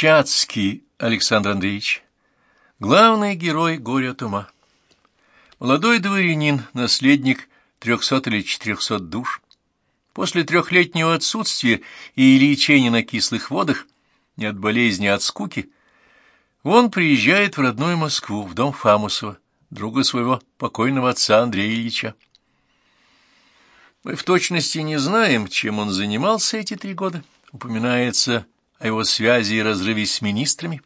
Чацкий Александр Андреевич. Главный герой горя от ума. Молодой дворянин, наследник трехсот или четырехсот душ. После трехлетнего отсутствия и лечения на кислых водах, не от болезни, а от скуки, он приезжает в родную Москву, в дом Фамусова, друга своего покойного отца Андрея Ильича. Мы в точности не знаем, чем он занимался эти три года. Упоминается о его связи и разрыве с министрами.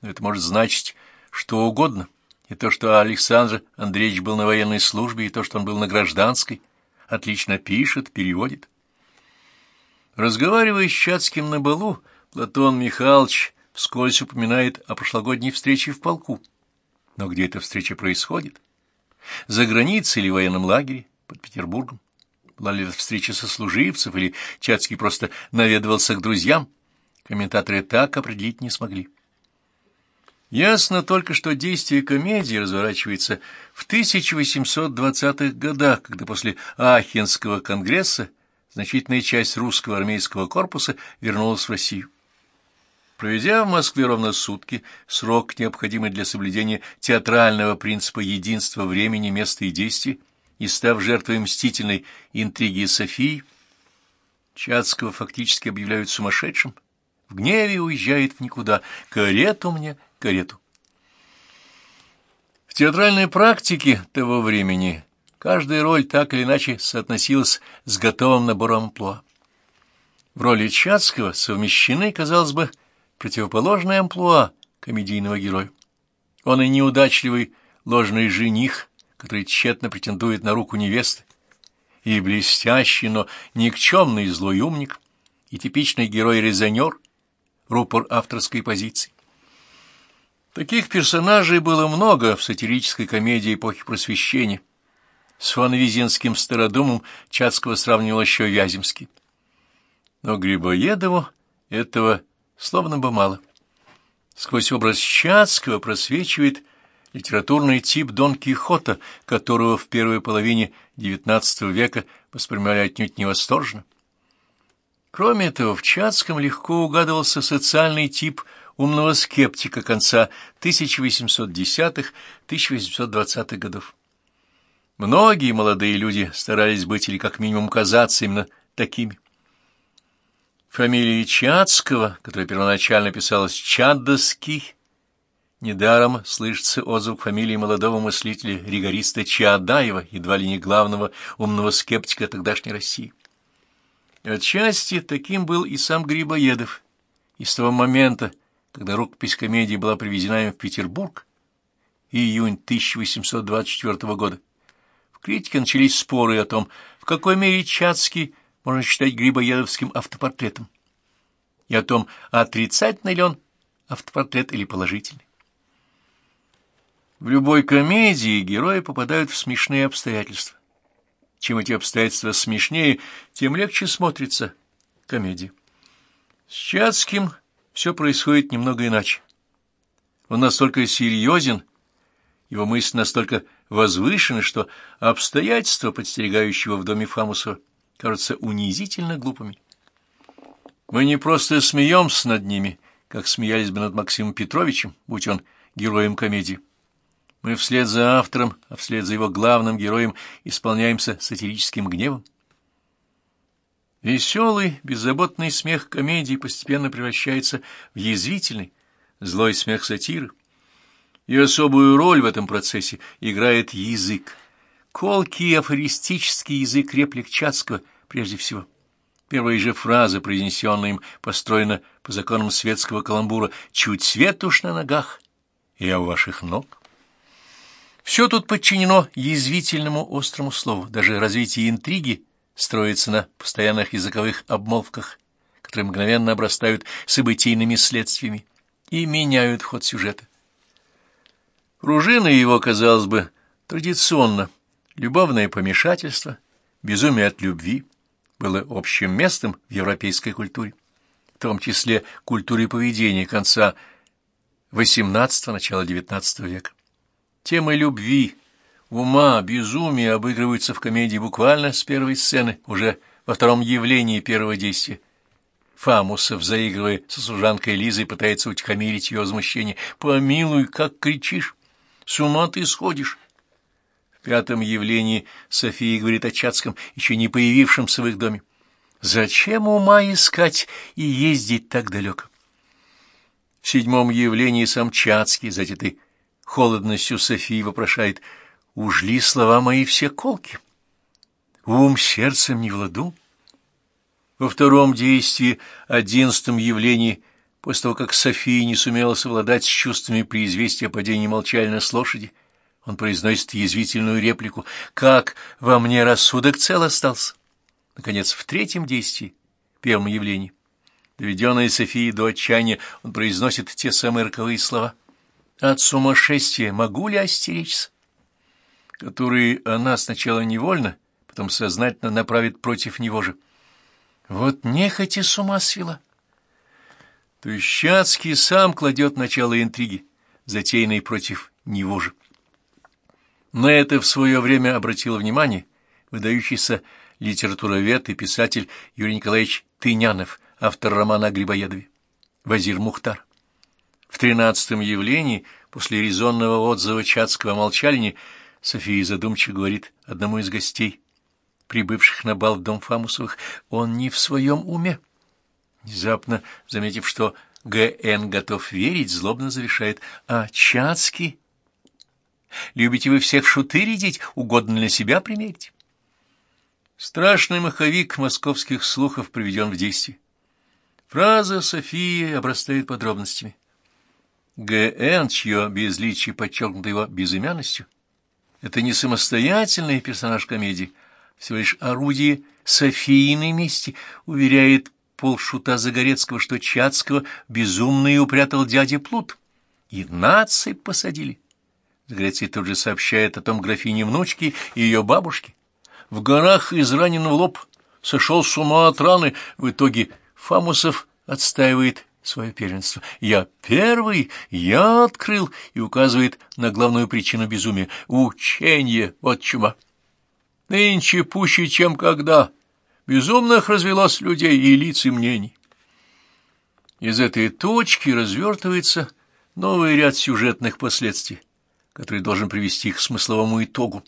Но это может значить что угодно. И то, что Александр Андреевич был на военной службе, и то, что он был на гражданской, отлично пишет, переводит. Разговаривая с Чацким на балу, Платон Михайлович вскользь упоминает о прошлогодней встрече в полку. Но где эта встреча происходит? За границей или в военном лагере под Петербургом? Была ли это встреча сослуживцев, или Чацкий просто наведывался к друзьям? Комментаторы так определить не смогли. Ясно только, что действие комедии разворачивается в 1820-х годах, когда после Ахенского конгресса значительная часть русского армейского корпуса вернулась в Россию. Проведя в Москве ровно сутки, срок, необходимый для соблюдения театрального принципа единства времени, места и действий, и став жертвой мстительной интриги Софии, Чацкого фактически объявляют сумасшедшим, в гневе уезжает в никуда. Карету мне, карету. В театральной практике того времени каждая роль так или иначе соотносилась с готовым набором амплуа. В роли Чацкого совмещены, казалось бы, противоположные амплуа комедийного героя. Он и неудачливый ложный жених, который тщетно претендует на руку невесты, и блестящий, но никчемный злой умник, и типичный герой-резонер — рупор авторской позиции. Таких персонажей было много в сатирической комедии эпохи Просвещения. С фанвизинским стародумом Чацкого сравнивал еще Вяземский. Но Грибоедову этого словно бы мало. Сквозь образ Чацкого просвечивает литературный тип Дон Кихота, которого в первой половине XIX века воспринимали отнюдь невосторженно. Кроме этого, в Чацком легко угадывался социальный тип умного скептика конца 1810-1820-х годов. Многие молодые люди старались быть или как минимум казаться именно такими. Фамилия Чацкого, которая первоначально писалась Чаддоский, недаром слышится отзыв фамилии молодого мыслителя-ригориста Чаадаева, едва ли не главного умного скептика тогдашней России. Отчасти таким был и сам Грибоедов. И с того момента, когда рукопись комедии была привезена им в Петербург, июнь 1824 года, в критике начались споры о том, в какой мере Чацкий можно считать Грибоедовским автопортретом, и о том, отрицательный ли он автопортрет или положительный. В любой комедии герои попадают в смешные обстоятельства. Чем эти обстоятельства смешнее, тем легче смотрится комедия. С Чацким все происходит немного иначе. Он настолько серьезен, его мысли настолько возвышены, что обстоятельства, подстерегающего в доме Фамусова, кажутся унизительно глупыми. Мы не просто смеемся над ними, как смеялись бы над Максимом Петровичем, будь он героем комедии. Мы вслед за автором, а вслед за его главным героем исполняемся сатирическим гневом. Веселый, беззаботный смех комедии постепенно превращается в язвительный, злой смех сатиры. И особую роль в этом процессе играет язык. Колкий афористический язык реплик Чацкого прежде всего. Первая же фраза, произнесенная им, построена по законам светского каламбура «Чуть свет уж на ногах, я у ваших ног». Все тут подчинено язвительному острому слову. Даже развитие интриги строится на постоянных языковых обмолвках, которые мгновенно обрастают событийными следствиями и меняют ход сюжета. Пружина его, казалось бы, традиционно. Любовное помешательство, безумие от любви было общим местом в европейской культуре, в том числе культуре поведения конца XVIII – начала XIX века. Темы любви, ума, безумия обыгрываются в комедии буквально с первой сцены, уже во втором явлении первого действия. Фамусов, заигрывая со служанкой Лизой, пытается утихомирить ее возмущение. «Помилуй, как кричишь! С ума ты сходишь!» В пятом явлении София говорит о Чацком, еще не появившемся в их доме. «Зачем ума искать и ездить так далеко?» В седьмом явлении сам Чацкий, затетой холодностью Софии, вопрошает «Уж ли слова мои все колки? Ум сердцем не владу?» Во втором действии, одиннадцатом явлении, после того, как София не сумела совладать с чувствами при известии о падении молчально с лошади, он произносит язвительную реплику «Как во мне рассудок цел остался?» Наконец, в третьем действии, первом явлении, доведенной Софией до отчаяния, он произносит те самые роковые слова «От сумасшествия могу ли остеречься?» которые она сначала невольно, потом сознательно направит против него же. Вот нехотя с ума свела. Тыщацкий сам кладет начало интриги, затеянной против него же. На это в свое время обратил внимание выдающийся литературовед и писатель Юрий Николаевич Тынянов, автор романа о Грибоедове, Вазир Мухтар. В тринадцатом явлении, после резонного отзыва Чацкого молчальни, София задумчиво говорит одному из гостей, прибывших на бал в дом Фамусовых, он не в своем уме. Внезапно, заметив, что Г.Н. готов верить, злобно завершает. А Чацкий? Любите вы всех шуты рядить, угодно ли себя примерить? Страшный маховик московских слухов приведен в действие. Фраза Софии обрастает подробностями. Г.Н., чье безличие подчеркнуто его безымянностью, это не самостоятельный персонаж комедии, всего лишь орудие Софийной мести, уверяет полшута Загорецкого, что Чацкого безумно и упрятал дядя Плут. И нации посадили. Загорецкий тут же сообщает о том графине внучке и ее бабушке. В горах изранен в лоб, сошел с ума от раны. В итоге Фамусов отстаивает свое первенство. «Я первый, я открыл» и указывает на главную причину безумия — учение, вот чума. Нынче пуще, чем когда. Безумных развелось людей и лиц и мнений. Из этой точки развертывается новый ряд сюжетных последствий, который должен привести к смысловому итогу,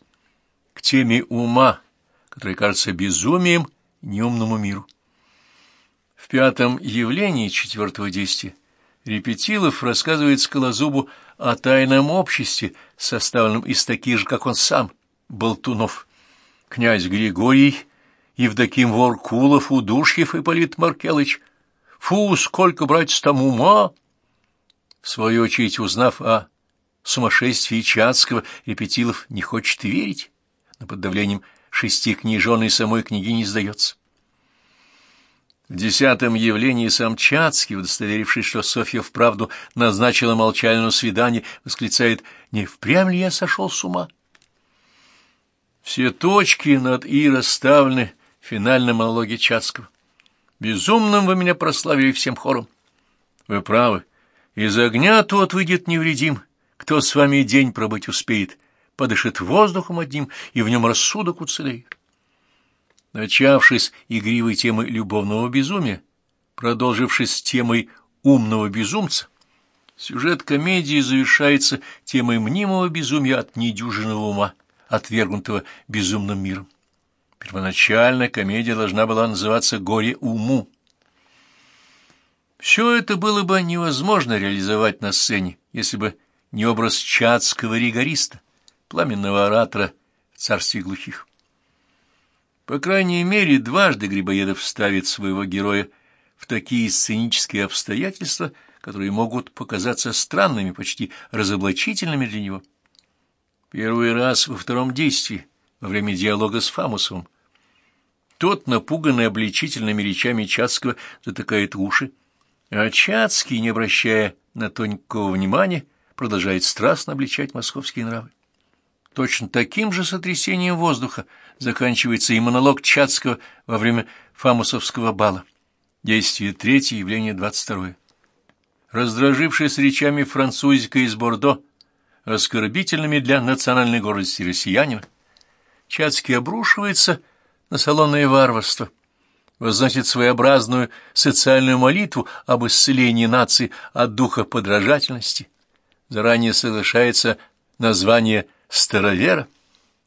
к теме ума, которая кажется безумием неумному миру. Пятом явлении четвертого действия Репетилов рассказывает Скалозубу о тайном обществе, составленном из таких же, как он сам, болтунов – князь Григорий, Евдоким Воркулов, Удушьев Ипполит Маркелыч. Фу, сколько, братец, там ума! В свою очередь, узнав о сумасшествии Чацкого, Репетилов не хочет верить, но под давлением шести княжон и самой книги не сдается. В десятом явлении сам Чацкий, удостоверившись, что Софья вправду назначила молчальное свидание, восклицает «Не впрямь ли я сошел с ума?» Все точки над «и» расставлены в финальном монологе Чацкого. Безумным вы меня прославили всем хором. Вы правы. Из огня тот выйдет невредим, кто с вами день пробыть успеет, подышит воздухом одним, и в нем рассудок уцелеет. Начавшись игривой темой любовного безумия, продолжившись темой умного безумца, сюжет комедии завершается темой мнимого безумия от недюжинного ума отвергнутого безумным миром. Первоначально комедия должна была называться «Горе уму». Все это было бы невозможно реализовать на сцене, если бы не образ чадского ригориста, пламенного оратора в царстве глухих. По крайней мере, дважды Грибоедов ставит своего героя в такие сценические обстоятельства, которые могут показаться странными, почти разоблачительными для него. Первый раз во втором действии, во время диалога с Фамусовым. Тот, напуганный обличительными речами Чацкого, затыкает уши, а Чацкий, не обращая на то никакого внимания, продолжает страстно обличать московские нравы. Точно таким же сотрясением воздуха заканчивается и монолог Чацкого во время Фамусовского бала. Действие третье, явление двадцать второе. Раздражившись речами французика из Бордо, оскорбительными для национальной гордости россиянина, Чацкий обрушивается на салонное варварство, возносит своеобразную социальную молитву об исцелении нации от духа подражательности, заранее соглашается название «старовера»,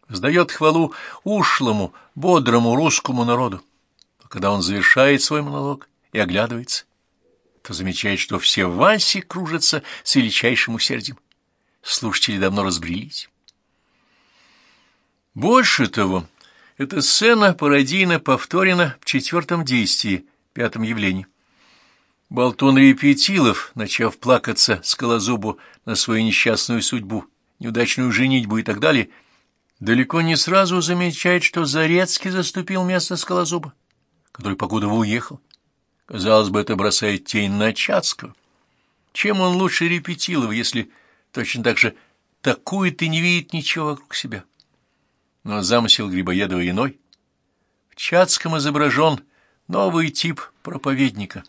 сдает хвалу ушлому, бодрому русскому народу. А когда он завершает свой монолог и оглядывается, то замечает, что все в вальсе кружатся с величайшим усердием. Слушатели давно разбрелись. Больше того, эта сцена пародийно повторена в четвертом действии, пятом явлении. Болтун Репетилов, начав плакаться скалозубу на свою несчастную судьбу, неудачную женитьбу и так далее, далеко не сразу замечает, что Зарецкий заступил место скалозуба, который покуда уехал. Казалось бы, это бросает тень на Чацкого. Чем он лучше Репетилова, если точно так же такует и не видит ничего вокруг себя? но замысел Грибоедова иной. В Чацком изображен новый тип проповедника,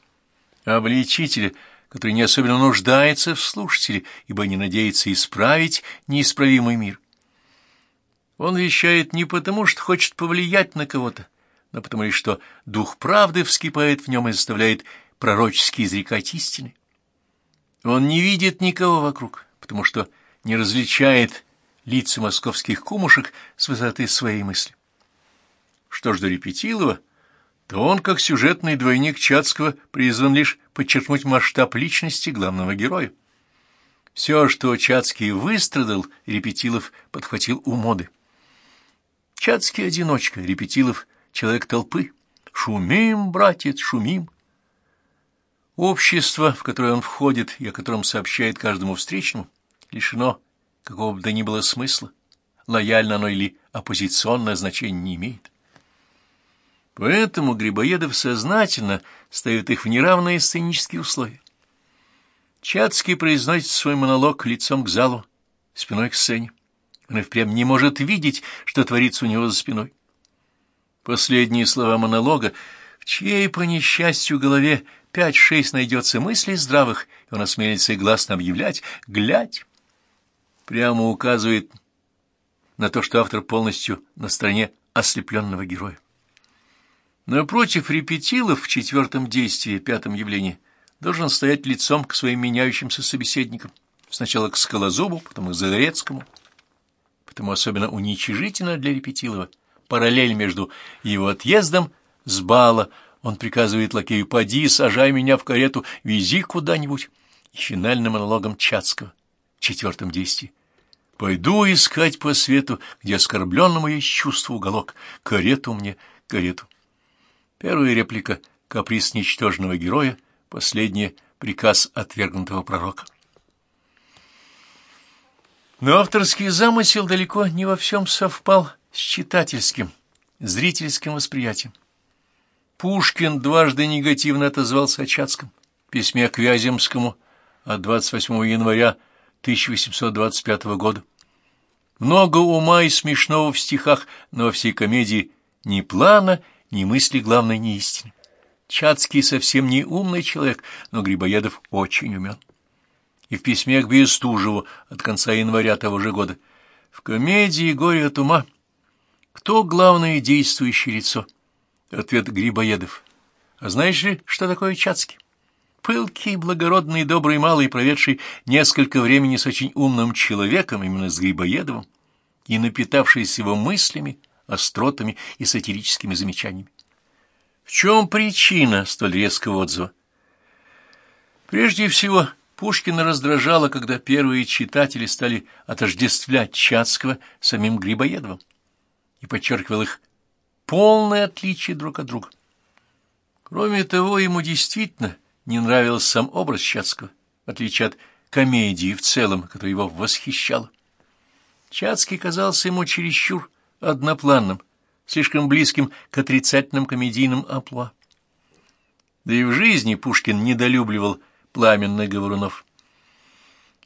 обличителя, который не особенно нуждается в слушателе, ибо не надеется исправить неисправимый мир. Он вещает не потому, что хочет повлиять на кого-то, но потому лишь, что дух правды вскипает в нем и заставляет пророчески изрекать истины. Он не видит никого вокруг, потому что не различает лица московских кумушек с высоты своей мысли. Что ж до Репетилова, то он, как сюжетный двойник Чацкого, призван лишь подчеркнуть масштаб личности главного героя. Все, что Чацкий выстрадал, Репетилов подхватил у моды. Чацкий одиночка, Репетилов — человек толпы. Шумим, братец, шумим. Общество, в которое он входит и о котором сообщает каждому встречному, лишено какого бы то ни было смысла, лояльно оно или оппозиционное значение не имеет. Поэтому Грибоедов сознательно ставит их в неравные сценические условия. Чацкий произносит свой монолог лицом к залу, спиной к сцене. Он и впрямь не может видеть, что творится у него за спиной. Последние слова монолога, в чьей, по несчастью, голове пять-шесть найдется мыслей здравых, и он осмелится и гласно объявлять «глядь» прямо указывает на то, что автор полностью на стороне ослепленного героя. Напротив, Репетилов в четвертом действии, пятом явлении, должен стоять лицом к своим меняющимся собеседникам. Сначала к Скалозубу, потом к Загорецкому. Потому особенно уничижительно для Репетилова параллель между его отъездом с бала, он приказывает лакею «Поди, сажай меня в карету, вези куда-нибудь», и финальным монологом Чацкого в четвертом действии. Пойду искать по свету, где оскорбленному есть чувство уголок. Карету мне, карету. Первая реплика — каприз ничтожного героя, последняя — приказ отвергнутого пророка. Но авторский замысел далеко не во всем совпал с читательским, зрительским восприятием. Пушкин дважды негативно отозвался о Чацком в письме к Вяземскому от 28 января 1825 года. Много ума и смешного в стихах, но во всей комедии ни плана, ни мысли главной, ни истины. Чацкий совсем не умный человек, но Грибоедов очень умен. И в письме к Бестужеву от конца января того же года в комедии «Горе от ума» кто главное действующее лицо? Ответ Грибоедов. А знаешь ли, что такое Чацкий? пылкий, благородный, добрый малый, проведший несколько времени с очень умным человеком, именно с Грибоедовым, и напитавшийся его мыслями, остротами и сатирическими замечаниями. В чем причина столь резкого отзыва? Прежде всего, Пушкина раздражало, когда первые читатели стали отождествлять Чацкого самим Грибоедовым и подчеркивал их полное отличие друг от друга. Кроме того, ему действительно не нравился сам образ Чацкого, в отличие от комедии в целом, которая его восхищала. Чацкий казался ему чересчур однопланным, слишком близким к отрицательным комедийным амплуа. Да и в жизни Пушкин недолюбливал пламенных говорунов.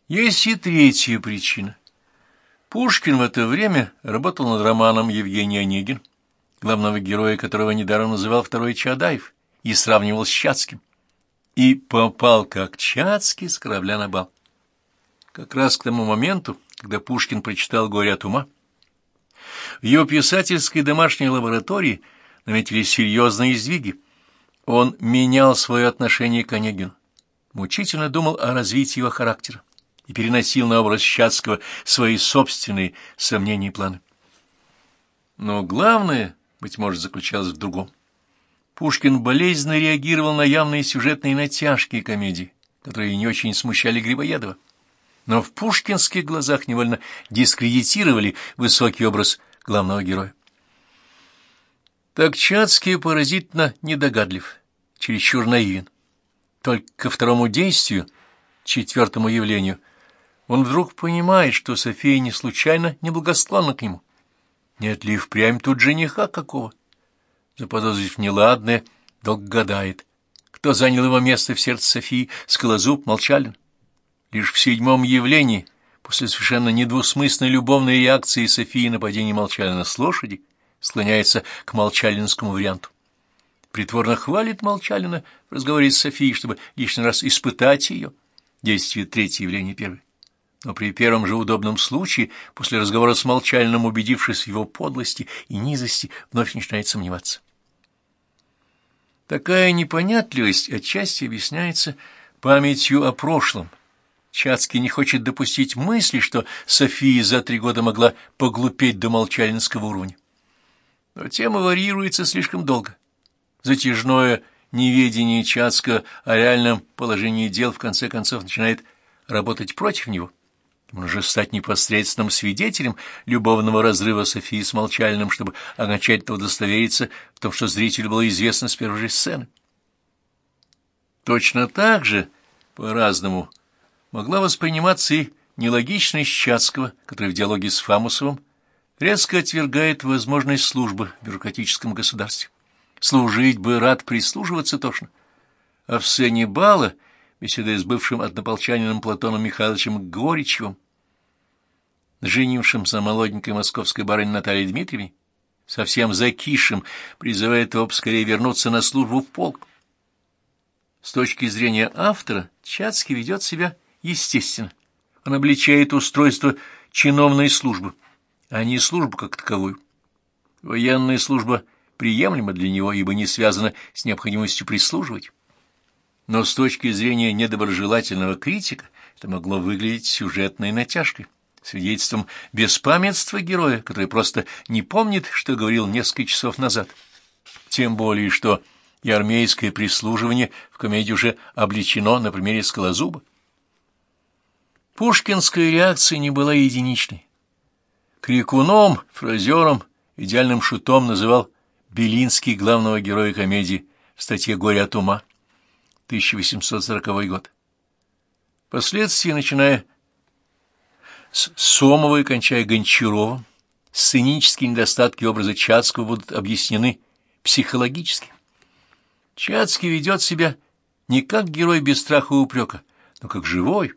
Есть и третья причина. Пушкин в это время работал над романом Евгений Онегин, главного героя которого недаром называл второй Чадаев, и сравнивал с Чацким и попал, как Чацкий, с корабля на бал. Как раз к тому моменту, когда Пушкин прочитал «Горе от ума», в его писательской домашней лаборатории наметились серьезные сдвиги, Он менял свое отношение к Онегину, мучительно думал о развитии его характера и переносил на образ Щадского свои собственные сомнения и планы. Но главное, быть может, заключалось в другом. Пушкин болезненно реагировал на явные сюжетные натяжки комедии, которые не очень смущали Грибоедова. Но в пушкинских глазах невольно дискредитировали высокий образ главного героя. Так Чацкий поразительно недогадлив, чересчур наивен. Только ко второму действию, четвертому явлению, он вдруг понимает, что София не случайно неблагосклонна к нему. Нет ли впрямь тут жениха какого? Заподозрив неладное, долго гадает. Кто занял его место в сердце Софии, Скалозуб, Молчалин? Лишь в седьмом явлении, после совершенно недвусмысленной любовной реакции Софии на падение Молчалина с лошади, склоняется к молчалинскому варианту. Притворно хвалит Молчалина в разговоре с Софией, чтобы лишний раз испытать ее. Действие третье, явление первое. Но при первом же удобном случае, после разговора с Молчалиным, убедившись в его подлости и низости, вновь начинает сомневаться. Такая непонятливость отчасти объясняется памятью о прошлом. Чацкий не хочет допустить мысли, что София за три года могла поглупеть до молчалинского уровня. Но тема варьируется слишком долго. Затяжное неведение Чацка о реальном положении дел в конце концов начинает работать против него. Он же стать непосредственным свидетелем любовного разрыва Софии с Молчальным, чтобы окончательно удостовериться в том, что зрителю было известно с первой же сцены. Точно так же, по-разному, могла восприниматься и нелогичность Чацкого, который в диалоге с Фамусовым резко отвергает возможность службы в бюрократическом государстве. Служить бы рад, прислуживаться тошно. А в сцене бала — беседуя с бывшим однополчанином Платоном Михайловичем Горичевым, женившимся молоденькой московской барыней Натальей Дмитриевной, совсем закишем, призывает его поскорее вернуться на службу в полк. С точки зрения автора, Чацкий ведет себя естественно. Он обличает устройство чиновной службы, а не службу как таковую. Военная служба приемлема для него, ибо не связана с необходимостью прислуживать но с точки зрения недоброжелательного критика это могло выглядеть сюжетной натяжкой, свидетельством беспамятства героя, который просто не помнит, что говорил несколько часов назад. Тем более, что и армейское прислуживание в комедии уже обличено на примере Скалозуба. Пушкинская реакция не была единичной. Крикуном, фразером, идеальным шутом называл Белинский главного героя комедии в статье «Горе от ума». 1840 год. Впоследствии, начиная с Сомова и кончая Гончаровым, сценические недостатки образа Чацкого будут объяснены психологически. Чацкий ведет себя не как герой без страха и упрека, но как живой,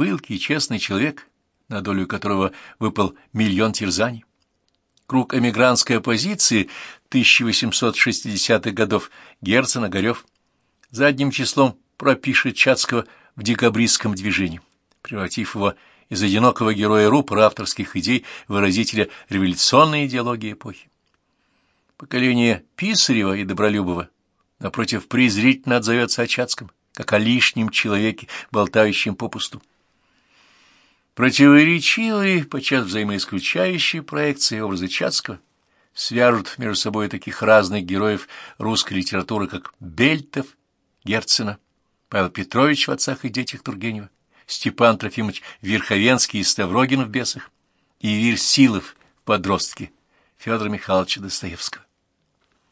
пылкий и честный человек, на долю которого выпал миллион терзаний. Круг эмигрантской оппозиции 1860-х годов Герцен, Огарев – задним числом пропишет Чацкого в декабристском движении, превратив его из одинокого героя рупора авторских идей выразителя революционной идеологии эпохи. Поколение Писарева и Добролюбова, напротив, презрительно отзовется о Чацком, как о лишнем человеке, болтающем попусту. Противоречивые, подчас взаимоисключающие проекции образа Чацкого свяжут между собой таких разных героев русской литературы, как Бельтов, Герцена, Павел Петрович в «Отцах и детях» Тургенева, Степан Трофимович Верховенский и Ставрогин в «Бесах» и Вир Силов в «Подростке» Федора Михайловича Достоевского.